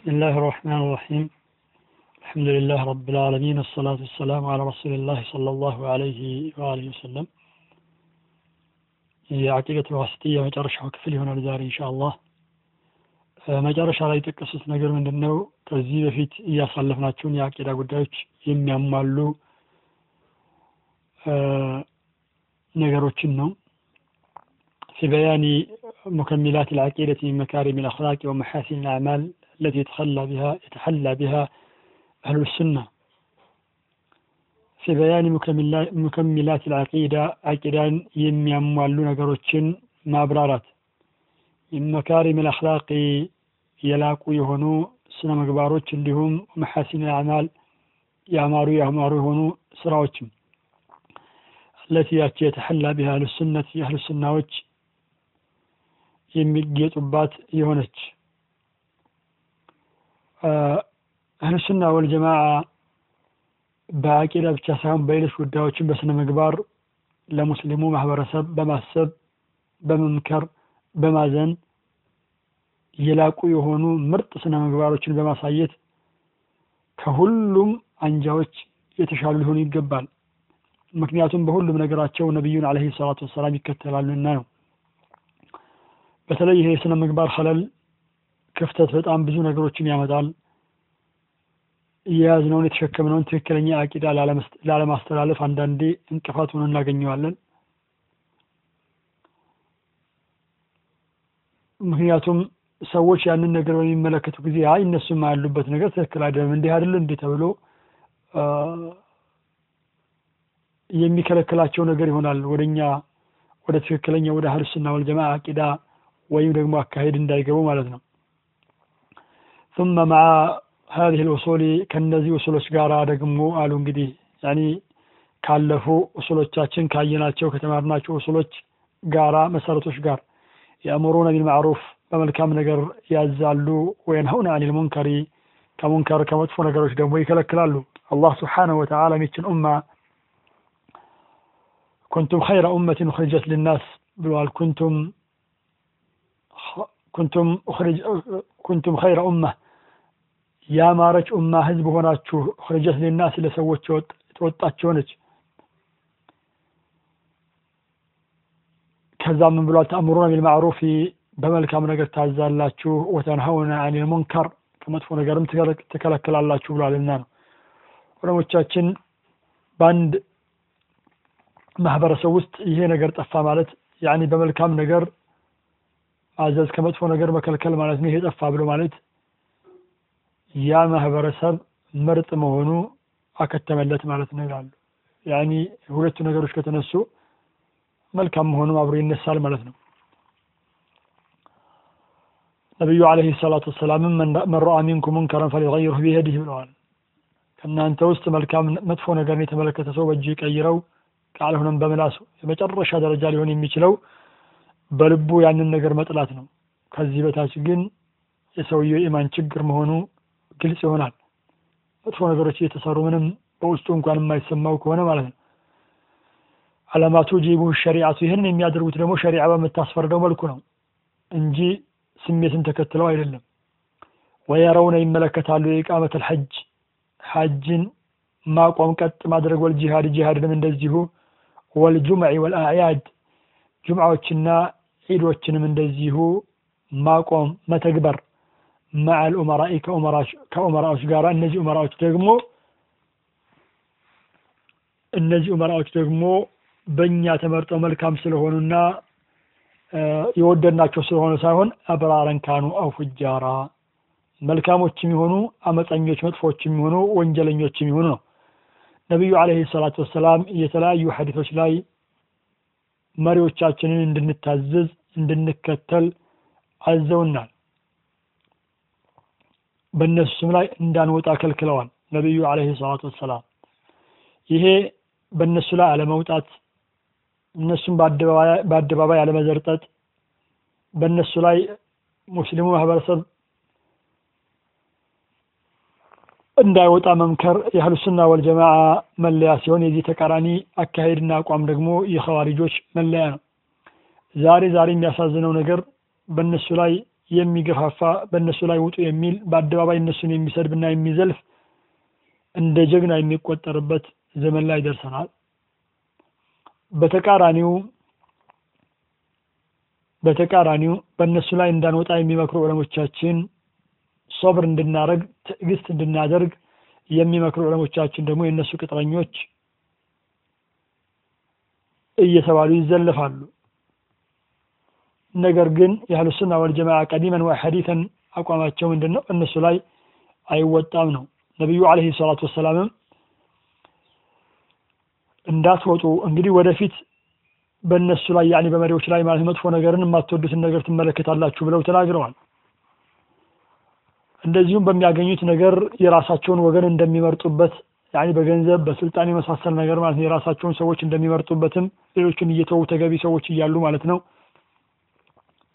بسم الله الرحمن الرحيم الحمد لله رب العالمين الصلاة والسلام على رسول الله صلى الله عليه وآله وسلم የአቂቀት ዋስጥያ መጨረሻው ክፍል ይሆናል ዛሬ ኢንሻአላህ መጨረሻ ላይ የጠቀሱት ነገር ምንድን ነው ከዚህ በፊት እያሳለፍናቸውን የአቂዳ ጉዳዮች የሚያሟሉ ነገሮችን ነው في بيان مكملات العقيدة من مكارم الأخلاق ومحاسن الأعمال التي يتخلى بها يتحلى بها أهل السنة في بيان مكملات العقيدة عقيدان የሚያሟሉ ነገሮችን ማብራራት من مكارم الأخلاق የላቁ የሆኑ ስነ ምግባሮች እንዲሁም መሐሲን አዕማል ያማሩ ያማሩ የሆኑ ስራዎችም التي ያቺ የተሐላ ቢሃ አህሉ ሱነት የአህሉ ሱናዎች የሚጌጡባት የሆነች ሱና ወልጀማዓ በአቂዳ ብቻ ሳይሆን በሌሎች ጉዳዮችን በስነ ምግባር ለሙስሊሙ ማህበረሰብ በማሰብ በመምከር በማዘን የላቁ የሆኑ ምርጥ ስነ ምግባሮችን በማሳየት ከሁሉም አንጃዎች የተሻሉ ሊሆኑ ይገባል። ምክንያቱም በሁሉም ነገራቸው ነቢዩን አለህ ሰላቱ ወሰላም ይከተላሉና ነው። በተለይ ይሄ የስነ ምግባር ኸለል ክፍተት በጣም ብዙ ነገሮችን ያመጣል። የያዝነውን የተሸከምነውን ትክክለኛ አቂዳ ላለማስተላለፍ አንዳንዴ እንቅፋት ሆኖ እናገኘዋለን። ምክንያቱም ሰዎች ያንን ነገር በሚመለከቱ ጊዜ አይ እነሱም ያሉበት ነገር ትክክል አይደለም እንዲህ አይደለ እንዲህ ተብሎ የሚከለክላቸው ነገር ይሆናል። ወደኛ ወደ ትክክለኛ ወደ አህል ሱና አቂዳ ወይም ደግሞ አካሄድ እንዳይገቡ ማለት ነው ثم مع هذه الأصول ከነዚህ ኡሱሎች ጋር ደግሞ አሉ እንግዲህ ያኒ ካለፉ ኡሱሎቻችን ካየናቸው ከተማርናቸው ኡሱሎች ጋራ መሰረቶች ጋር የአእምሩነ ቢልማዕሩፍ በመልካም ነገር ያዛሉ ወየንሀውነ አኒል ሙንከሪ ከሙንከር ከመጥፎ ነገሮች ደግሞ ይከለክላሉ አላህ ስብሓነሁ ወተዓላ ሚችን ኡማ ኩንቱም ኸይረ ኡመትን ኡኽሪጀት ልናስ ብለዋል ኩንቱም ኩንቱም ኩንቱም ኸይረ ኡማ ያማረች ኡማ ህዝብ ሆናችሁ ኡኽሪጀት ልናስ ለሰዎች የተወጣች ሆነች ከዛ ምን ብሏል? ተአምሩነ ቢልማዕሩፊ በመልካም ነገር ታዛላችሁ። ወተንሀውነ አኒል ሙንከር ከመጥፎ ነገርም ትከለክላላችሁ ብሏልና ነው። ዑለሞቻችን በአንድ ማህበረሰብ ውስጥ ይሄ ነገር ጠፋ ማለት ያኒ በመልካም ነገር ማዘዝ ከመጥፎ ነገር መከልከል ማለት ነው። ይሄ ጠፋ ብሎ ማለት ያ ማህበረሰብ ምርጥ መሆኑ አከተመለት ማለት ነው ይላሉ። ያኒ ሁለቱ ነገሮች ከተነሱ መልካም መሆኑም አብሮ ይነሳል ማለት ነው። ነቢዩ አለህ ሰላቱ ወሰላምም መን ረአ ሚንኩም ሙንከረን ፈሊገይርሁ ቢየዲህ ብለዋል። ከእናንተ ውስጥ መልካም መጥፎ ነገርን የተመለከተ ሰው በእጁ ይቀይረው ካልሆነም በምላሱ የመጨረሻ ደረጃ ሊሆን የሚችለው በልቡ ያንን ነገር መጥላት ነው። ከዚህ በታች ግን የሰውየው ኢማን ችግር መሆኑ ግልጽ ይሆናል። መጥፎ ነገሮች እየተሰሩ ምንም በውስጡ እንኳን የማይሰማው ከሆነ ማለት ነው። አለማቱ ጂቡ ሸሪዓቱ ይህንን የሚያደርጉት ደግሞ ሸሪዓ በምታስፈርደው መልኩ ነው እንጂ ስሜትን ተከትለው አይደለም። ወየረውነ ይመለከታሉ የኢቃመት ልሐጅ ሐጅን ማቆም ቀጥ ማድረግ ወልጂሃድ ጂሃድንም እንደዚሁ ወልጁምዕ ወልአዕያድ ጁምዓዎችና ዒዶችንም እንደዚሁ ማቆም መተግበር መዓል ኡመራኢ ከኡመራዎች ጋር እነዚህ ኡመራዎች ደግሞ እነዚህ ኡመራዎች ደግሞ በእኛ ተመርጠው መልካም ስለሆኑና የወደድናቸው ስለሆነ ሳይሆን አብራረን ካኑ አው መልካሞች የሚሆኑ አመፀኞች መጥፎች የሚሆኑ ወንጀለኞች የሚሆኑ ነው። ነቢዩ አለህ ሰላቱ ወሰላም የተለያዩ ሐዲቶች ላይ መሪዎቻችንን እንድንታዘዝ እንድንከተል አዘውናል። በእነሱም ላይ እንዳንወጣ ከልክለዋል ነቢዩ አለህ ሰላቱ ወሰላም። ይሄ በእነሱ ላይ አለመውጣት እነሱም በአደባባይ አለመዘርጠጥ በእነሱ ላይ ሙስሊሙ ማህበረሰብ እንዳይወጣ መምከር የአህሉ ሱና ወልጀማዓ መለያ ሲሆን የዚህ ተቃራኒ አካሄድና አቋም ደግሞ የኸዋሪጆች መለያ ነው ዛሬ ዛሬ የሚያሳዝነው ነገር በእነሱ ላይ የሚገፋፋ በእነሱ ላይ ውጡ የሚል በአደባባይ እነሱን የሚሰድብና የሚዘልፍ እንደ ጀግና የሚቆጠርበት ዘመን ላይ ደርሰናል። በተቃራኒው በተቃራኒው በእነሱ ላይ እንዳንወጣ የሚመክሩ ዑለሞቻችን ሶብር እንድናደርግ ትዕግስት እንድናደርግ የሚመክሩ ዑለሞቻችን ደግሞ የእነሱ ቅጥረኞች እየተባሉ ይዘለፋሉ። ነገር ግን የአህሉ ሱና ወልጀማዓ ቀዲመን ወሐዲተን አቋማቸው ምንድን ነው? እነሱ ላይ አይወጣም ነው። ነቢዩ ዓለይሂ ሰላቱ ወሰላምም እንዳትወጡ እንግዲህ ወደፊት በእነሱ ላይ ያኔ በመሪዎች ላይ ማለት መጥፎ ነገርን የማትወዱትን ነገር ትመለከታላችሁ ብለው ተናግረዋል። እንደዚሁም በሚያገኙት ነገር የራሳቸውን ወገን እንደሚመርጡበት ያኔ በገንዘብ በስልጣን የመሳሰል ነገር ማለት ነው የራሳቸውን ሰዎች እንደሚመርጡበትም ሌሎችን እየተዉ ተገቢ ሰዎች እያሉ ማለት ነው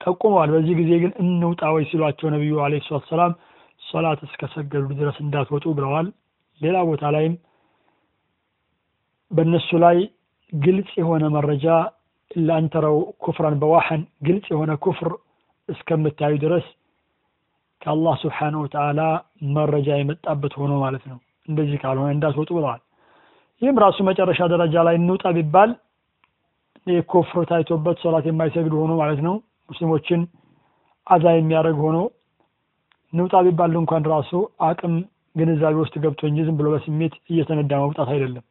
ጠቁመዋል። በዚህ ጊዜ ግን እንውጣ ወይ ሲሏቸው ነቢዩ ዓለይሂ ሰላቱ ወሰላም ሶላት እስከሰገዱ ድረስ እንዳትወጡ ብለዋል። ሌላ ቦታ ላይም በእነሱ ላይ ግልጽ የሆነ መረጃ ላንተረው ኩፍራን በዋሐን ግልጽ የሆነ ኩፍር እስከምታዩ ድረስ ከአላህ ስብሓነሁ ወተዓላ መረጃ የመጣበት ሆኖ ማለት ነው። እንደዚህ ካልሆነ እንዳትወጡ ብለዋል። ይህም ራሱ መጨረሻ ደረጃ ላይ እንውጣ ቢባል ኩፍር ታይቶበት ሶላት የማይሰግድ ሆኖ ማለት ነው ሙስሊሞችን አዛ የሚያደርግ ሆኖ ንውጣ ቢባል እንኳን ራሱ አቅም ግንዛቤ ውስጥ ገብቶ እንጂ ዝም ብሎ በስሜት እየተነዳ መውጣት አይደለም።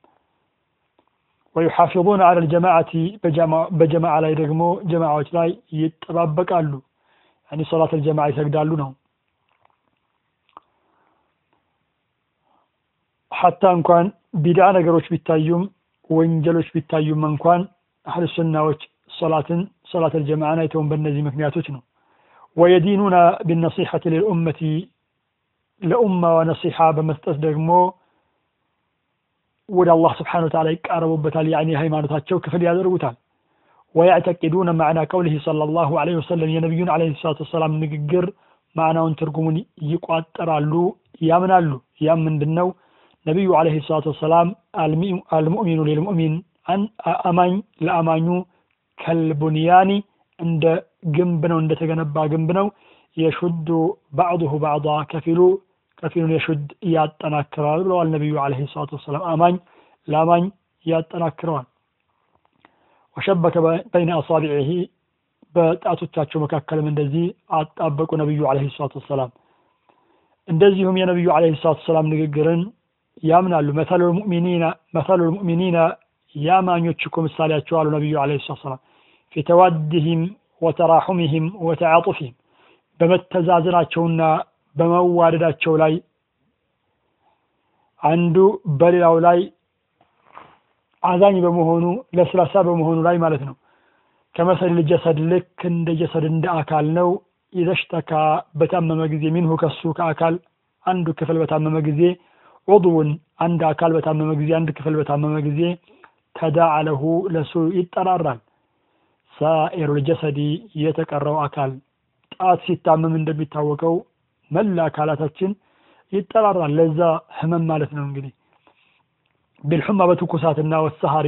ወዩሓፊظነ ዐለ ልጀማዓቲ በጀማዓ ላይ ደግሞ ጀማዓዎች ላይ ይጠባበቃሉ። ያኒ ሶላት አልጀማዓ ይሰግዳሉ ነው። ሐታ እንኳን ቢድዓ ነገሮች ቢታዩም ወንጀሎች ቢታዩም እንኳን አህል ሱናዎች ሶላትን ሶላት አልጀማዓን አይተውን በእነዚህ ምክንያቶች ነው። ወየዲኑና ቢነሲሐቲ ልልኡመቲ ለኡማ ወነሲሐ በመስጠት ደግሞ ወደ አላህ ስብሓነሁ ወተዓላ ይቃረቡበታል። ያኒ የሃይማኖታቸው ክፍል ያደርጉታል። ወያዕተቂዱነ ማዕና ቀውሊሂ ሰለላሁ ዐለይሂ ወሰለም የነቢዩን ዐለይሂ ሰላቱ ወሰላም ንግግር ማዕናውን ትርጉሙን ይቋጠራሉ፣ ያምናሉ። ያም ምንድን ነው? ነቢዩ ዐለይሂ ሰላቱ ወሰላም አልሙእሚኑ ሊልሙእሚን አማኝ ለአማኙ ከልቡንያኒ እንደ ግንብ ነው፣ እንደተገነባ ግንብ ነው። የሹዱ ባዕዱሁ ባዕዳ ከፊሉ ከፊሉን የሹድ ያጠናክረዋል ብለዋል ነቢዩ ዐለይሂ ሰላቱ ወሰላም። አማኝ ለአማኝ ያጠናክረዋል። ወሸበከ በይነ አሳቢዒሂ በጣቶቻቸው መካከልም እንደዚህ አጣበቁ ነቢዩ ዐለይሂ ሰላቱ ወሰላም። እንደዚሁም የነቢዩ ዐለይሂ ሰላቱ ወሰላም ንግግርን ያምናሉ። መሰሉል ሙእሚኒና የአማኞች እኮ ምሳሌያቸው አሉ ነቢዩ ዐለይሂ ሰላቱ ወሰላም ፊ ተዋድህም ወተራሑምህም ወተዓጡፍህም በመተዛዘናቸውና በመዋደዳቸው ላይ አንዱ በሌላው ላይ አዛኝ በመሆኑ ለስላሳ በመሆኑ ላይ ማለት ነው። ከመሰል ጀሰድ ልክ እንደ ጀሰድ እንደ አካል ነው። ኢዘሽተካ በታመመ ጊዜ ሚንሁ ከሱ ከአካል አንዱ ክፍል በታመመ ጊዜ ዑድውን አንድ አካል በታመመ ጊዜ አንድ ክፍል በታመመ ጊዜ ተዳዓ ለሁ ለሱ ይጠራራል። ሳኢሩል ጀሰዲ የተቀረው አካል ጣት ሲታመም እንደሚታወቀው መላ አካላታችን ይጠራራል። ለዛ ህመም ማለት ነው እንግዲህ ቢልሑማ በትኩሳትና ወሰሃሪ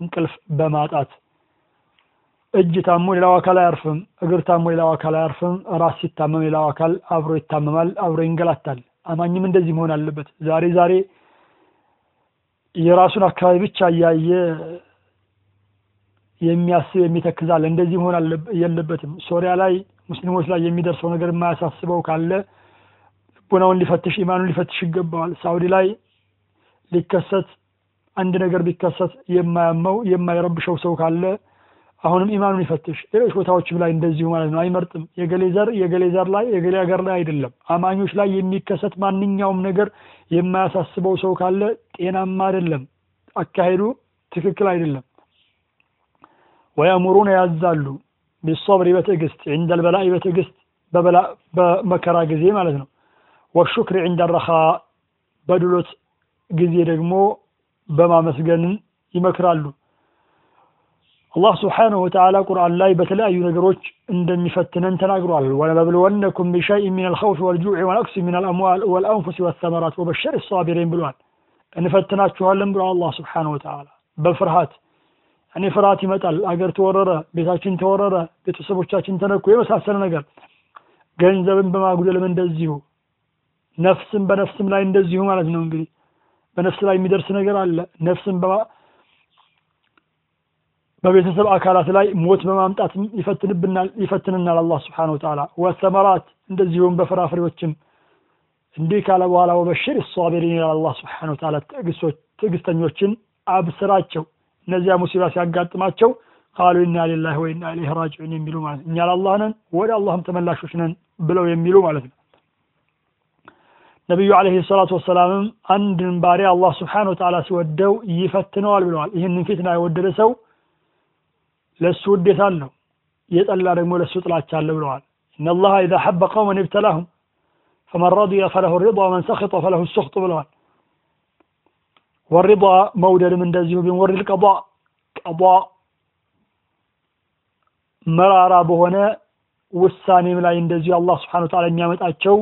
እንቅልፍ በማጣት እጅ ታሞ ሌላው አካል አያርፍም። እግር ታሞ ሌላው አካል አያርፍም። ራስ ሲታመም ሌላው አካል አብሮ ይታመማል፣ አብሮ ይንገላታል። አማኝም እንደዚህ መሆን አለበት። ዛሬ ዛሬ የራሱን አካባቢ ብቻ እያየ የሚያስብ የሚተክዛል። እንደዚህ መሆን የለበትም። ሶሪያ ላይ ሙስሊሞች ላይ የሚደርሰው ነገር የማያሳስበው ካለ ልቦናውን ሊፈትሽ ኢማኑን ሊፈትሽ ይገባዋል። ሳውዲ ላይ ሊከሰት አንድ ነገር ቢከሰት የማያመው የማይረብሸው ሰው ካለ አሁንም ኢማኑን ይፈትሽ። ሌሎች ቦታዎችም ላይ እንደዚሁ ማለት ነው። አይመርጥም። የገሌ ዘር የገሌ ዘር ላይ የገሌ ሀገር ላይ አይደለም። አማኞች ላይ የሚከሰት ማንኛውም ነገር የማያሳስበው ሰው ካለ ጤናማ አይደለም፣ አካሄዱ ትክክል አይደለም። ወያእሙሩነ ያዛሉ ቢሶብሪ በትዕግስት ዒንደል በላኢ በትዕግስት በመከራ ጊዜ ማለት ነው። ወሹክሪ ዒንደ ረኻ በድሎት ጊዜ ደግሞ በማመስገንን ይመክራሉ። አላህ ስብሓነሁ ወተዓላ ቁርአን ላይ በተለያዩ ነገሮች እንደሚፈትነን ተናግሯል። ወለነብልወነኩም ቢሸይእ ሚነል ኸውፊ ወልጁዕ ወነቅሲ ሚነል አምዋል ወልአንፉሲ ወሰመራት ወበሽር ሳቢሪን ብሏል። እንፈትናችኋለን ብሏል አላህ ስብሓነሁ ወተዓላ በፍርሃት እኔ ፍርሃት ይመጣል። አገር ተወረረ፣ ቤታችን ተወረረ፣ ቤተሰቦቻችን ተነኩ፣ የመሳሰለ ነገር። ገንዘብን በማጉደልም እንደዚሁ ነፍስን በነፍስም ላይ እንደዚሁ ማለት ነው እንግዲህ። በነፍስ ላይ የሚደርስ ነገር አለ። ነፍስን በቤተሰብ አካላት ላይ ሞት በማምጣት ይፈትንብናል ይፈትንናል አላህ ስብሓነሁ ወተዓላ። ወሰመራት እንደዚሁም በፍራፍሬዎችም። እንዲህ ካለ በኋላ ወበሽር ሳቢሪን ይላል አላህ ስብሓነሁ ወተዓላ። ትዕግስተኞችን አብስራቸው እነዚያ ሙሲባ ሲያጋጥማቸው ቃሉ ኢና ሊላሂ ወኢና ኢለይሂ ራጂዑን የሚሉ ማለት እኛ ለአላህ ነን ወደ አላህም ተመላሾች ነን ብለው የሚሉ ማለት ነው ነቢዩ አለይሂ ሰላቱ ወሰላምም አንድን ባሪያ አላህ ስብሓነሁ ወተዓላ ሲወደው ይፈትነዋል ብለዋል ይህንን ፊትና የወደደ ሰው ለእሱ ውዴታ አለው የጠላ ደግሞ ለእሱ ጥላቻ አለ ብለዋል ኢነላሃ ኢዛ ሐበ ቀውመን ibተላሁም ፈመን ረዲየ ፈለሁ ሪዳ ወመን ሰኺጠ ፈለሁ ሱኽጡ ብለዋል ወሪዳ መውደድም እንደዚሁ ቢወሪ ልቀዷ ቀዷ መራራ በሆነ ውሳኔም ላይ እንደዚሁ አላህ ስብሓነሁ ወተዓላ የሚያመጣቸው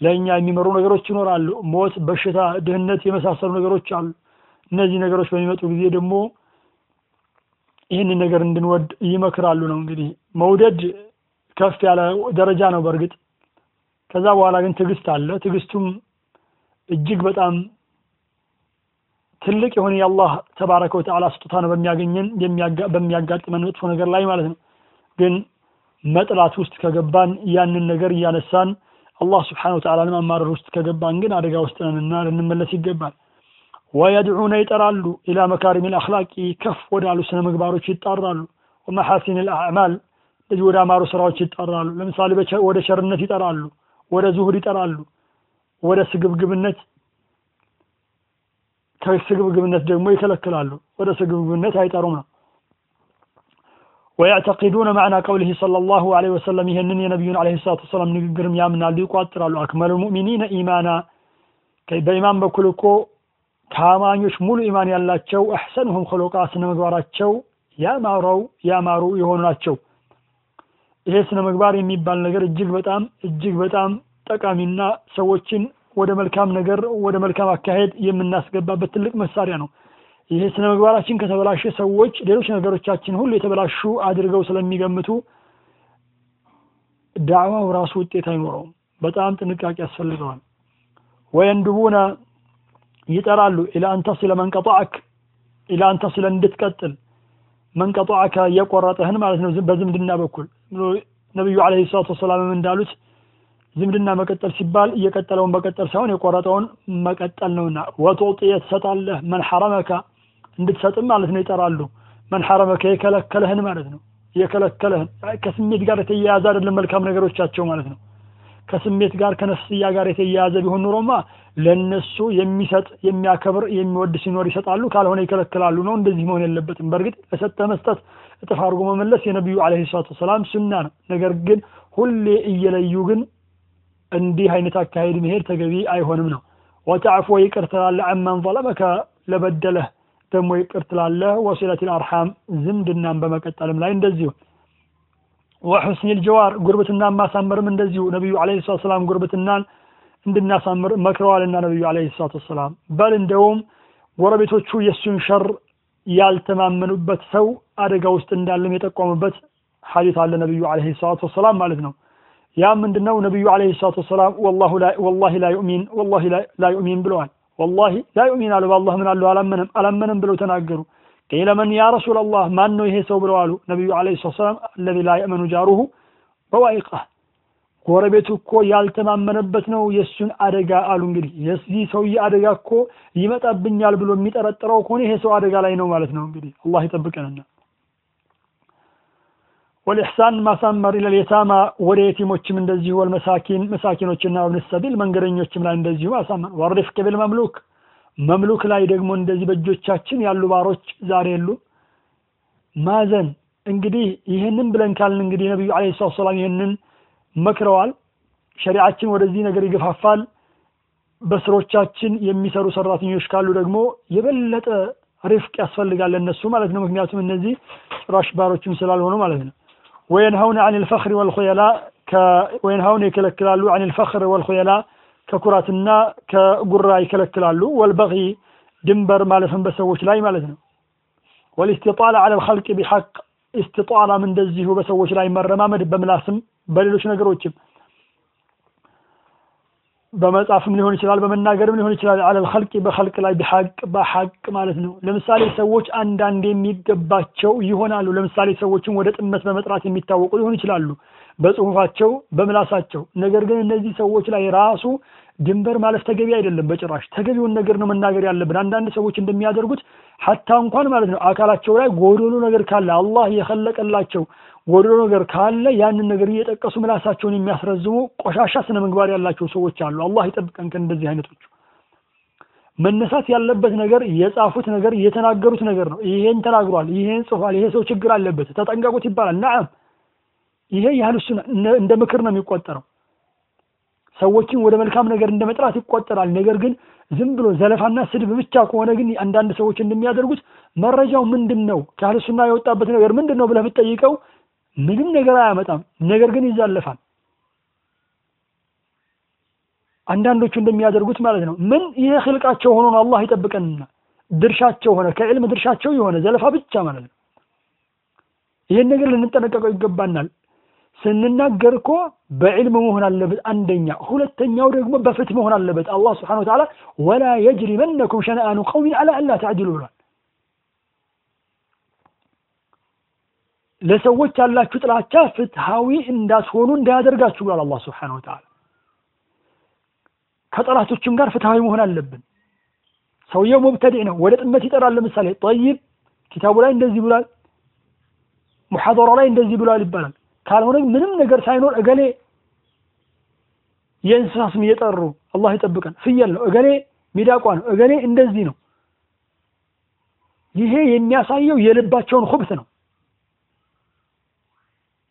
ለእኛ የሚመሩ ነገሮች ይኖራሉ። ሞት በሽታ ድህነት የመሳሰሉ ነገሮች አሉ። እነዚህ ነገሮች በሚመጡ ጊዜ ደግሞ ይህንን ነገር እንድንወድ ይመክራሉ ነው እንግዲህ። መውደድ ከፍ ያለ ደረጃ ነው በእርግጥ። ከዛ በኋላ ግን ትዕግስት አለ። ትዕግስቱም እጅግ በጣም ትልቅ የሆነ የአላህ ተባረከ ወተዓላ ስጦታ ነው በሚያገኘን በሚያጋጥመን መጥፎ ነገር ላይ ማለት ነው። ግን መጥላት ውስጥ ከገባን ያንን ነገር እያነሳን አላህ ስብሓን ወተዓላን ማማረር ውስጥ ከገባን ግን አደጋ ውስጥ ነንና ልንመለስ ይገባል። ወየድዑነ ይጠራሉ ኢላ መካሪም ልአክላቂ ከፍ ወዳሉ ስነ ምግባሮች ይጣራሉ። ወመሐሲን ልአዕማል እንደዚህ ወደ አማሩ ስራዎች ይጠራሉ ለምሳሌ ወደ ሸርነት ይጠራሉ ወደ ዙሁድ ይጠራሉ ወደ ስግብግብነት ከስግብግብነት ደግሞ ይከለክላሉ። ወደ ስግብግብነት አይጠሩም ነው። ወያዕተቂዱነ ማዕና ቀውሊህ ሰለላሁ ዐለይሂ ወሰለም ይህንን የነቢዩን ዐለይሂ ሰላቱ ወሰላም ንግግርም ያምናሉ፣ ይቋጥራሉ። አክመል ሙእሚኒነ ኢማና በኢማን በኩል እኮ ታማኞች ሙሉ ኢማን ያላቸው አሕሰንሁም ኸሎቃ ስነ ምግባራቸው ያማረው ያማሩ የሆኑ ናቸው። ይሄ ስነ ምግባር የሚባል ነገር እጅግ በጣም እጅግ በጣም ጠቃሚና ሰዎችን ወደ መልካም ነገር ወደ መልካም አካሄድ የምናስገባበት ትልቅ መሳሪያ ነው። ይሄ ስነ ምግባራችን ከተበላሸ ሰዎች ሌሎች ነገሮቻችን ሁሉ የተበላሹ አድርገው ስለሚገምቱ ዳዕዋው ራሱ ውጤት አይኖረውም። በጣም ጥንቃቄ ያስፈልገዋል። ወየንድቡነ ይጠራሉ። ኢላ አንተስለ መንቀጣዕክ ኢላ አንተስለ እንድትቀጥል መንቀጣዕከ የቆረጠህን ማለት ነው። በዝምድና በኩል ነቢዩ አለይሂ ሰላቱ ወሰላምም እንዳሉት ዝምድና መቀጠል ሲባል እየቀጠለውን በቀጠል ሳይሆን የቆረጠውን መቀጠል ነውና። ወቱዕጢየ ትሰጣለህ መን ሐረመከ እንድትሰጥም ማለት ነው ይጠራሉ። መን ሐረመከ የከለከለህን ማለት ነው። የከለከለህን ከስሜት ጋር የተያያዘ አይደለም መልካም ነገሮቻቸው ማለት ነው። ከስሜት ጋር ከነፍስያ ጋር የተያያዘ ቢሆን ኑሮማ ለነሱ የሚሰጥ የሚያከብር የሚወድ ሲኖር ይሰጣሉ። ካልሆነ ይከለክላሉ ነው። እንደዚህ መሆን የለበትም። በእርግጥ ለሰጠ መስጠት እጥፍ አድርጎ መመለስ የነቢዩ አለይሂ ሰላቱ ወሰላም ሱና ነው። ነገር ግን ሁሌ እየለዩ ግን እንዲህ አይነት አካሄድ መሄድ ተገቢ አይሆንም ነው። ወተዕፎ ይቅር ትላለህ አመን ዘለመከ ለበደለህ ደግሞ ይቅር ትላለህ። ወሲለት ልአርሓም ዝምድናን በመቀጠልም ላይ እንደዚሁ። ወሑስኒ ልጀዋር ጉርብትናን ማሳመርም እንደዚሁ። ነቢዩ አለይሂ ሰላቱ ወሰላም ጉርብትናን እንድናሳምር መክረዋልና ነቢዩ አለይሂ ሰላቱ ወሰላም። በል እንደውም ጎረቤቶቹ የእሱን ሸር ያልተማመኑበት ሰው አደጋ ውስጥ እንዳለም የጠቆሙበት ሐዲት አለ ነቢዩ አለይሂ ሰላቱ ወሰላም ማለት ነው ያ ምንድነው? ነቢዩ አለይሂ ሰላቱ ወሰላም والله لا يؤمن والله لا يؤمن ብለዋል። والله لا يؤمن አሉ። በአላህ ምን አሉ? አላመነም አላመነም ብለው ተናገሩ። قيل من يا رسول الله ማን ነው ይሄ ሰው ብለው አሉ። ነቢዩ عليه الصلاة والسلام الذي لا يأمن جاره بوائقه ጎረቤቱ እኮ ያልተማመነበት ነው የእሱን አደጋ አሉ። እንግዲህ የዚህ ሰውዬ አደጋ እኮ ይመጣብኛል ብሎ የሚጠረጥረው ከሆነ ይሄ ሰው አደጋ ላይ ነው ማለት ነው። እንግዲህ አላህ ይጠብቀንና والإحسان ማሳመር إلى ال ወደ የቲሞችም እንደዚሁ ወልመሳኪን መሳኪኖችና ወብን መንገደኞችም ላይ እንደዚሁ ማሳመር ወሪፍቅ ቢል መምሉክ መምሉክ ላይ ደግሞ እንደዚህ በእጆቻችን ያሉ ባሮች ዛሬ የሉ። ማዘን እንግዲህ ይህንን ብለን ካልን እንግዲህ ነቢዩ አለይሂ ሰላቱ ወሰላም ይህንን መክረዋል። ሸሪዓችን ወደዚህ ነገር ይገፋፋል። በስሮቻችን የሚሰሩ ሰራተኞች ካሉ ደግሞ የበለጠ ሪፍቅ ያስፈልጋል ለነሱ ማለት ነው። ምክንያቱም እነዚህ ጭራሽ ባሮችም ስላልሆኑ ማለት ነው ወየንሀውን አን ልፈክር ወልኮየላ ወየንሀውን ይከለክላሉ አን ልፈክር ወልኮየላ ከኩራትና ከጉራ ይከለክላሉ። ወልበቂ ድንበር ማለፍን በሰዎች ላይ ማለት ነው። ወልእስቲጣላ አለ ልከልቅ ቢሐቅ ኢስቲጣላም እንደዚሁ በሰዎች ላይ መረማመድ በምላስም በሌሎች ነገሮችም በመጻፍም ሊሆን ይችላል፣ በመናገርም ሊሆን ይችላል። አለል ኸልቂ በኸልቅ ላይ ቢሐቅ በሐቅ ማለት ነው። ለምሳሌ ሰዎች አንዳንድ የሚገባቸው ይሆናሉ። ለምሳሌ ሰዎችን ወደ ጥመት በመጥራት የሚታወቁ ሊሆን ይችላሉ፣ በጽሁፋቸው በምላሳቸው። ነገር ግን እነዚህ ሰዎች ላይ ራሱ ድንበር ማለፍ ተገቢ አይደለም። በጭራሽ ተገቢውን ነገር ነው መናገር ያለብን። አንዳንድ ሰዎች እንደሚያደርጉት ሀታ እንኳን ማለት ነው አካላቸው ላይ ጎዶሎ ነገር ካለ አላህ የኸለቀላቸው ጎዶሎ ነገር ካለ ያንን ነገር እየጠቀሱ ምላሳቸውን የሚያስረዝሙ ቆሻሻ ስነ ምግባር ያላቸው ሰዎች አሉ። አላህ ይጠብቀን ከእንደዚህ አይነቶቹ። መነሳት ያለበት ነገር የጻፉት ነገር የተናገሩት ነገር ነው። ይሄን ተናግሯል፣ ይሄን ጽፏል፣ ይሄ ሰው ችግር አለበት ተጠንቀቁት ይባላል። ናም ይሄ ያህል እሱ እንደ ምክር ነው የሚቆጠረው። ሰዎችን ወደ መልካም ነገር እንደ መጥራት ይቆጠራል። ነገር ግን ዝም ብሎ ዘለፋና ስድብ ብቻ ከሆነ ግን አንዳንድ ሰዎች እንደሚያደርጉት መረጃው ምንድን ነው ከአህለ ሱና የወጣበት ነገር ምንድን ነው ብለህ ብትጠይቀው ምንም ነገር አያመጣም። ነገር ግን ይዛለፋል። አንዳንዶቹ እንደሚያደርጉት ማለት ነው። ምን ይሄ ክልቃቸው ሆኖ ነው አላህ ይጠብቀንና ድርሻቸው ሆነ ከዕልም ድርሻቸው የሆነ ዘለፋ ብቻ ማለት ነው። ይሄን ነገር ልንጠነቀቀው ይገባናል። ስንናገር እኮ በዕልም መሆን አለበት አንደኛ። ሁለተኛው ደግሞ በፍትህ መሆን አለበት። አላህ ስብሐነሁ ወተዓላ ወላ የጅሪመነኩም ሸነአኑ ቀውሚን አላ አላ ተዕዲሉ ብሏል። ለሰዎች ያላችሁ ጥላቻ ፍትሃዊ እንዳትሆኑ እንዳያደርጋችሁ ብሏል አላህ ስብሐነሁ ወተዓላ። ከጠላቶችም ጋር ፍትሃዊ መሆን አለብን። ሰውየው ሙብተዲዕ ነው፣ ወደ ጥመት ይጠራል። ለምሳሌ ጠይብ ኪታቡ ላይ እንደዚህ ብሏል፣ ሙሐደራ ላይ እንደዚህ ብሏል ይባላል። ካልሆነ ምንም ነገር ሳይኖር እገሌ የእንስሳ ስም እየጠሩ አላህ ይጠብቀን፣ ፍየል ነው እገሌ፣ ሚዳቋ ነው እገሌ፣ እንደዚህ ነው። ይሄ የሚያሳየው የልባቸውን ኹብት ነው፣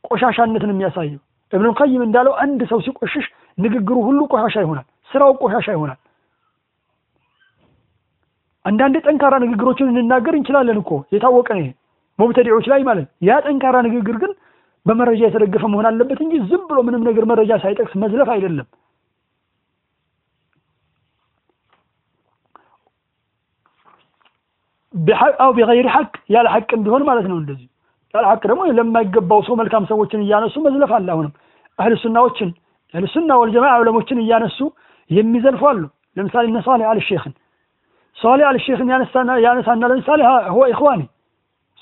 ቆሻሻነትን የሚያሳየው። እብኑል ቀይም እንዳለው አንድ ሰው ሲቆሽሽ ንግግሩ ሁሉ ቆሻሻ ይሆናል፣ ስራው ቆሻሻ ይሆናል። አንዳንዴ ጠንካራ ንግግሮችን እንናገር እንችላለን እኮ የታወቀ ነው ይሄ ሙብተዲዖች ላይ ማለት ያ ጠንካራ ንግግር ግን በመረጃ የተደገፈ መሆን አለበት እንጂ ዝም ብሎ ምንም ነገር መረጃ ሳይጠቅስ መዝለፍ አይደለም። አው ቢገይሪ ሐቅ ያለ ሐቅም ቢሆን ማለት ነው። እንደዚህ ሐቅ ደግሞ ለማይገባው ሰው መልካም ሰዎችን እያነሱ መዝለፍ አለ። አሁንም አህል ሱናዎችን ወልጀማዓ ዑለሞችን እያነሱ የሚዘልፉ አሉ። ለምሳሌ እነ ሷሊህ አል ሼኽን ሷሊህ አል ያነሳና ለምሳሌ ሁወ ኢኽዋኒ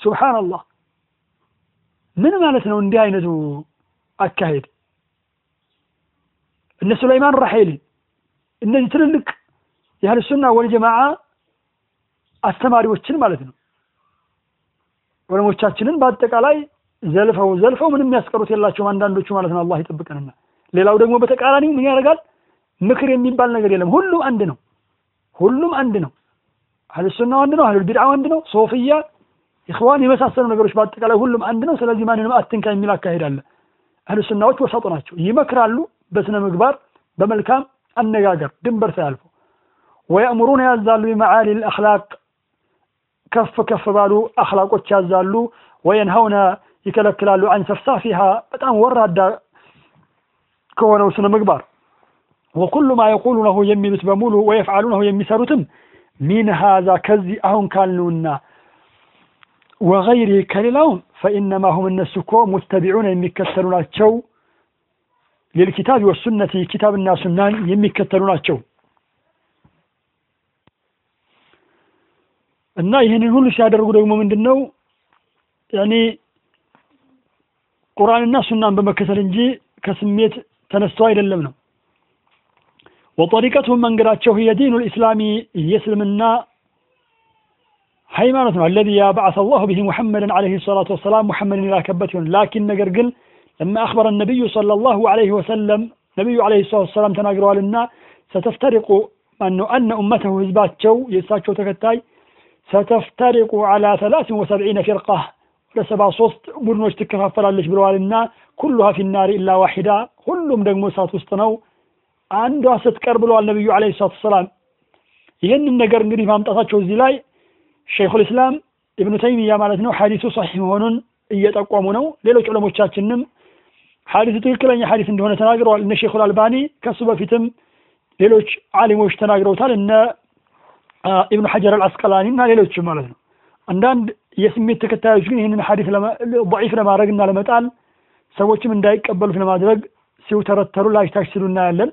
ሱብሓነላህ ምን ማለት ነው? እንዲህ አይነቱ አካሄድ እነ ሱለይማን ራሒሊ እነዚህ ትልልቅ የአህል ሱና ወልጀማዓ አስተማሪዎችን ማለት ነው ዑለሞቻችንን በአጠቃላይ ዘልፈው ዘልፈው ምንም ያስቀሩት የላቸውም አንዳንዶቹ ማለት ነው። አላህ ይጠብቀንና ሌላው ደግሞ በተቃራኒው ምን ያደርጋል? ምክር የሚባል ነገር የለም። ሁሉም አንድ ነው። ሁሉም አንድ ነው። አህል ሱናው አንድ ነው። አህሉል ቢድዓው አንድ ነው። ሶፍያ ኢኽዋን የመሳሰሉ ነገሮች በአጠቃላይ ሁሉም አንድ ነው። ስለዚህ ማንንም አትንካ የሚል አካሄድ አለ። አህሉ ሱናዎች ወሰጡ ናቸው። ይመክራሉ በስነ ምግባር በመልካም አነጋገር ድንበር ሳያልፉ ወየእምሩን ያዛሉ ቢመዓሊ አኽላቅ ከፍ ከፍ ባሉ አኽላቆች ያዛሉ። ወየንሀውነ ይከለክላሉ አን ሰፍሳፊሃ በጣም ወራዳ ከሆነው ስነ ምግባር ወኩሉ ማ የቁሉነሁ የሚሉት በሙሉ ወየፍዓሉነሁ የሚሰሩትም ሚን ሃዛ ከዚህ አሁን ካልነውና ወገይሪ ከሌላውም ፈኢነማ ሁም እነሱ እኮ ሙተቢዑን የሚከተሉ ናቸው። ሊልኪታብ ወሱነቲ ኪታብና ሱናን የሚከተሉ ናቸው። እና ይህንን ሁሉ ሲያደርጉ ደግሞ ምንድን ነው ያኔ ቁርአንና ሱናን በመከተል እንጂ ከስሜት ተነስቶ አይደለም ነው። ወጠሪቀቱም መንገዳቸው ዲኑ ልእስላሚ የእስልምና ሃይማኖት ነው። አለዚ ያበዓሰ አላሁ ብሂ ሙሐመድን ዓለይሂ ሰላቱ ወሰላም ሙሐመድን የላከበት ይሆን። ላኪን ነገር ግን ለማ አኽበረ ነቢዩ ሰለላሁ ዓለይሂ ወሰለም ነቢዩ ዓለይሂ ሰላቱ ወሰላም ተናግረዋልና ሰተፍተሪቁ ማነው አነ ኡመተሁ ህዝባቸው የእሳቸው ተከታይ ሰተፍተሪቁ ዓላ ሰላሲን ወሰብዒነ ፊርቃ ወደ ሰባ ሶስት ቡድኖች ትከፋፈላለች ብለዋልና ኩሉሃ ፊናሪ ኢላ ዋሒዳ ሁሉም ደግሞ እሳት ውስጥ ነው አንዷ ስትቀር ብለዋል ነቢዩ ዓለይሂ ሰላቱ ወሰላም። ይህንን ነገር እንግዲህ ማምጣታቸው እዚህ ላይ ሸይኹል ኢስላም ኢብኑ ተይሚያ ማለት ነው ሐዲሱ ሰሒህ መሆኑን እየጠቆሙ ነው። ሌሎች ዑለሞቻችንም ሐዲሱ ትክክለኛ ሐዲስ እንደሆነ ተናግረዋል። እነ ሼኹል አልባኒ ከሱ በፊትም ሌሎች ዓሊሞች ተናግረውታል። እነ ኢብኑ ሐጀር አልአስቀላኒ እና ሌሎችም ማለት ነው። አንዳንድ የስሜት ተከታዮች ግን ይህንን ሐዲስ ضعيف ለማድረግ እና ለመጣል ሰዎችም እንዳይቀበሉት ለማድረግ ሲውተረተሩ ላጅታች ሲሉ እናያለን።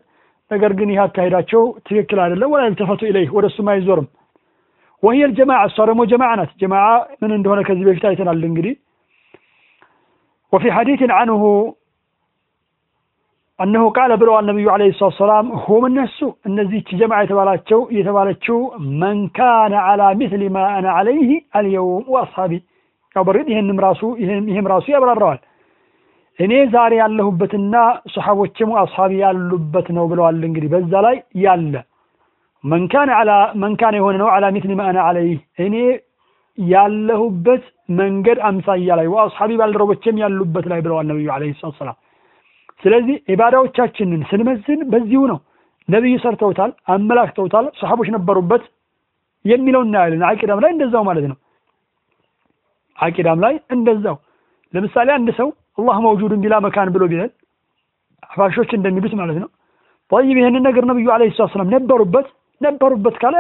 ነገር ግን ይህ አካሄዳቸው ትክክል አይደለም። ወላ ይልተፈቱ ኢለይህ ወደ እሱም አይዞርም። ወህየ ልጀማዓ እሷ ደግሞ ጀማዓ ናት። ጀማዓ ምን እንደሆነ ከዚህ በፊት አይተናል። እንግዲህ ወፊ ሐዲትን አንሁ እነሆ ቃለ ብለዋል ነቢዩ ዓለይሂ ሰላቱ ሰላም ሁም እነሱ እነዚህች ጀማዓ የተባላቸው የተባለችው መን ካነ ዓላ ሚስሊ ማ አነ ዓለይህ አልየውም ወአስሓቢ ያው በርግጥ ይህንም ራሱ ይህም ራሱ ያብራራዋል እኔ ዛሬ ያለሁበትና ሰሓቦችም አስሓቢ ያሉበት ነው ብለዋል እንግዲህ በዛ ላይ ያለ። መንካን የሆነ ነው አላ ሚስሊ ማ አነ ዓለይህ እኔ ያለሁበት መንገድ አምሳያ ላይ ወአስሓቢ ባልደረቦችም ያሉበት ላይ ብለዋል ነቢዩ ዓለይሂ ሰላቱ ሰላም ስለዚህ ኢባዳዎቻችንን ስንመዝን በዚሁ ነው። ነቢዩ ሰርተውታል አመላክተውታል ሰሓቦች ነበሩበት የሚለው እናያለን። አቂዳም ላይ እንደዛው ማለት ነው። አቂዳም ላይ እንደዛው። ለምሳሌ አንድ ሰው አላህ መውጁድን ቢላ መካን ብሎ ቢለን አፋሾች እንደሚሉት ማለት ነው። ጠይብ ይህንን ነገር ነቢዩ ዓለይሂ ሰላቱ ሰላም ነበሩበት ነበሩበት ካለ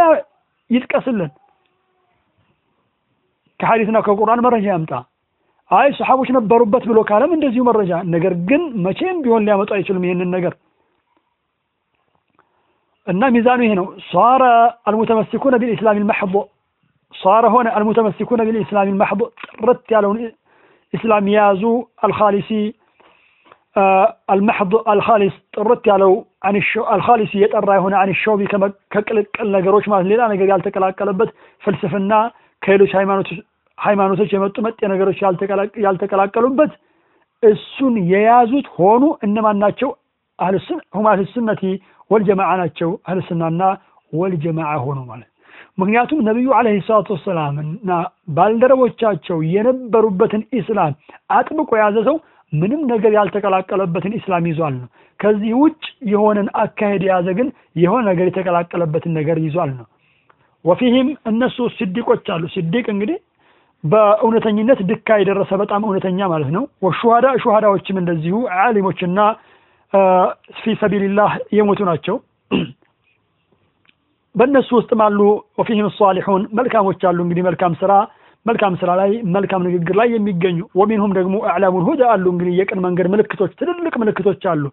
ይጥቀስልን። ከሐዲስና ከቁርአን መረጃ ያምጣ አይ ሰሓቦች ነበሩበት ብሎ ካለም እንደዚሁ መረጃ። ነገር ግን መቼም ቢሆን ሊያመጡ አይችሉም ይህንን ነገር። እና ሚዛኑ ይሄ ነው። ሷረ አልሙተመሲኩነ ቢልኢስላም ልመሕቦ ሷረ ሆነ አልሙተመሲኩነ ቢልኢስላም ልመሕቦ ጥርት ያለውን ኢስላም የያዙ አልኻሊሲ አልመሕض አልኻሊስ ጥርት ያለው አልኻሊሲ የጠራ የሆነ አን ከቅልቅል ነገሮች ማለት ሌላ ነገር ያልተቀላቀለበት ፍልስፍና ከሌሎች ሃይማኖቶች ሃይማኖቶች የመጡ መጤ ነገሮች ያልተቀላቀሉበት እሱን የያዙት ሆኑ። እነማን ናቸው? አህልሱነቲ ወልጀማዓ ናቸው። አህልሱናና ወልጀማዓ ሆኑ ማለት። ምክንያቱም ነቢዩ ዓለይሂ ሰላቱ ወሰላም እና ባልደረቦቻቸው የነበሩበትን ኢስላም አጥብቆ የያዘ ሰው ምንም ነገር ያልተቀላቀለበትን ኢስላም ይዟል ነው። ከዚህ ውጭ የሆነን አካሄድ የያዘ ግን የሆነ ነገር የተቀላቀለበትን ነገር ይዟል ነው። ወፊህም እነሱ ስዲቆች አሉ። ስዲቅ እንግዲህ በእውነተኝነት ድካ የደረሰ በጣም እውነተኛ ማለት ነው። ወሹሃዳ ሹሃዳዎችም እንደዚሁ ዓሊሞችና ፊ ሰቢልላህ የሞቱ ናቸው። በእነሱ ውስጥም አሉ። ወፊህም ሳሊሑን መልካሞች አሉ። እንግዲህ መልካም ስራ መልካም ስራ ላይ መልካም ንግግር ላይ የሚገኙ። ወሚንሁም ደግሞ አዕላሙል ሁዳ አሉ። እንግዲህ የቅን መንገድ ምልክቶች ትልልቅ ምልክቶች አሉ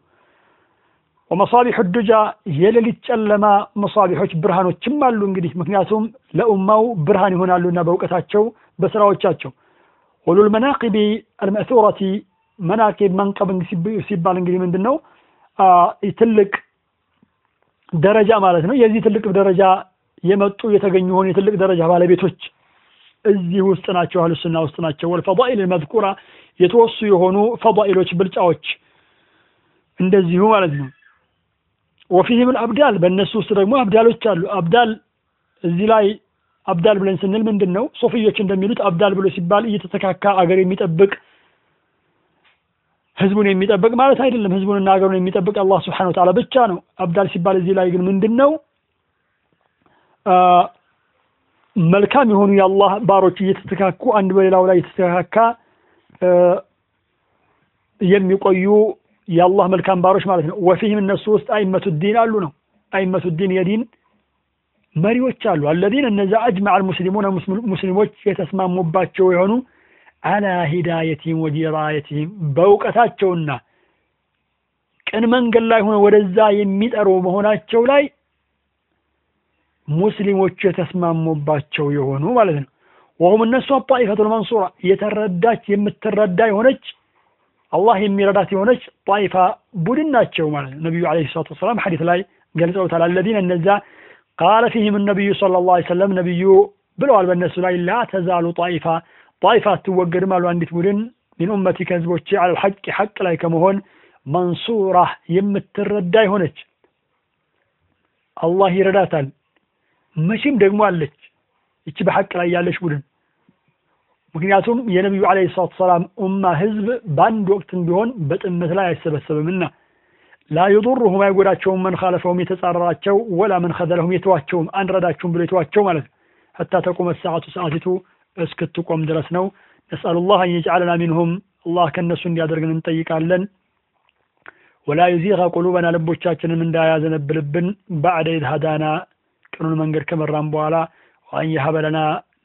ወመሳቢሑ ዱጃ የሌሊት ጨለማ መሳቢሖች ብርሃኖችም አሉ እንግዲህ ምክንያቱም ለኡማው ብርሃን ይሆናሉና በእውቀታቸው በስራዎቻቸው ወሉል መናቂቢ አልመእሱረቲ መናቂብ መንቀብ ሲባል እንግዲህ ምንድን ነው ትልቅ ደረጃ ማለት ነው የዚህ ትልቅ ደረጃ የመጡ የተገኙ ሆኑ የትልቅ ደረጃ ባለቤቶች እዚህ ውስጥ ናቸው አህሉሱና ውስጥ ናቸው። ወልፈዳኢል መዝኩራ የተወሱ የሆኑ ፈዳኢሎች ብልጫዎች እንደዚሁ ማለት ነው ወፊህም አብዳል በእነሱ ውስጥ ደግሞ አብዳሎች አሉ። አብዳል እዚህ ላይ አብዳል ብለን ስንል ምንድን ነው ሶፍዮች እንደሚሉት አብዳል ብሎ ሲባል እየተተካካ አገር የሚጠብቅ ህዝቡን የሚጠብቅ ማለት አይደለም። ህዝቡንና ሀገሩን የሚጠብቅ አላህ ስብሓን ወተዓላ ብቻ ነው። አብዳል ሲባል እዚህ ላይ ግን ምንድን ነው መልካም የሆኑ የአላህ ባሮች እየተተካኩ አንድ በሌላው ላይ የተተካካ የሚቆዩ የአላህ መልካም ባሮች ማለት ነው። ወፊህም እነሱ ውስጥ አይመቱ ዲን አሉ ነው። አይመቱ ዲን የዲን መሪዎች አሉ። አለዚን እነዚ አጅመዕ አልሙስሊሙን ሙስሊሞች የተስማሙባቸው የሆኑ አላ ሂዳየቲም ወዲራየቲም በእውቀታቸውና ቅን መንገድ ላይ ሆነ ወደዛ የሚጠሩ መሆናቸው ላይ ሙስሊሞች የተስማሙባቸው የሆኑ ማለት ነው። ወሁም እነሱ አጣኢፈቱል መንሱራ የተረዳች የምትረዳ የሆነች አላህ የሚረዳት የሆነች ጣይፋ ቡድን ናቸው ማለት ነው። ነቢዩ ዓለይሂ ሰላቱ ወሰላም ሐዲስ ላይ ገልጸውታል። አለዚነ እነዛ ቃለ ፊህም ነቢዩ ሰለላሁ ዐለይሂ ወሰለም ነቢዩ ብለዋል በእነሱ ላይ ላ ተዛሉ ጣይፋ ጣይፋ አትወገድም አሉ አንዲት ቡድን። ሚን ኡመቲ ከህዝቦቼ አለ ሐቅ ሐቅ ላይ ከመሆን መንሱራ የምትረዳ የሆነች አላህ ይረዳታል። መቼም ደግሞ አለች። እቺ በሐቅ ላይ ያለች ቡድን ምክንያቱም የነቢዩ ዓለይሂ ሰላቱ ሰላም ኡማ ህዝብ በአንድ ወቅትም ቢሆን በጥመት ላይ አይሰበሰብምና ላ አይጎዳቸውም መን ካለፈውም የተጻረራቸው ወላ መን ከዘለሁም የተዋቸውም አንረዳችሁም ብሎ የተዋቸው ማለት ነው። حتى تقوم الساعة ሰዓቲቱ እስክትቆም ድረስ ነው። نسأل الله أن يجعلنا منهم አላህ ከእነሱ እንዲያደርግን እንጠይቃለን። ولا يزيغ قلوبنا ልቦቻችንም እንዳያዘነብልብን بعد إذ هدانا ቅኑን መንገድ ከመራን በኋላ وأن يهب لنا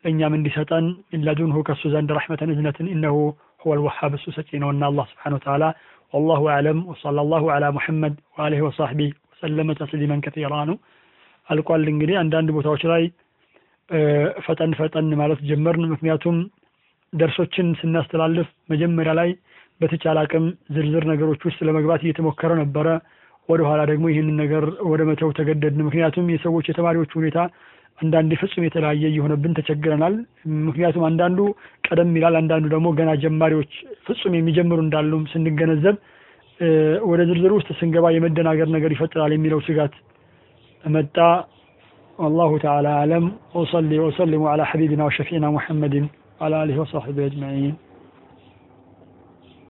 ለእኛም እንዲሰጠን ሚን ለዱንሁ ከሱ ዘንድ ረሕመተን እዝነትን ኢነሁ ሁወ ልወሃብ እሱ ሰጪ ነውና አላህ ስብሓን ወተዓላ والله أعلم وصلى الله على محمد وآله وصحبه ሰለመ ተስሊመን ከቲራ ነው አልቋል። እንግዲህ አንዳንድ ቦታዎች ላይ ፈጠን ፈጠን ማለት ጀመርን። ምክንያቱም ደርሶችን ስናስተላልፍ መጀመሪያ ላይ በተቻለ አቅም ዝርዝር ነገሮች ውስጥ ለመግባት እየተሞከረ ነበረ። ወደ ኋላ ደግሞ ይህንን ነገር ወደ መተው ተገደድን። ምክንያቱም የሰዎች የተማሪዎች ሁኔታ አንዳንዴ ፍጹም የተለያየ እየሆነብን ተቸግረናል። ምክንያቱም አንዳንዱ ቀደም ይላል፣ አንዳንዱ ደግሞ ገና ጀማሪዎች ፍጹም የሚጀምሩ እንዳሉም ስንገነዘብ ወደ ዝርዝር ውስጥ ስንገባ የመደናገር ነገር ይፈጥራል የሚለው ስጋት መጣ። ወላሁ ተዓላ አለም። ወሰሊ ወሰሊሙ አላ ሐቢቢና ወሸፊዕና ሙሐመድን ዓላ አሊሂ ወሰሕቢሂ አጅመዒን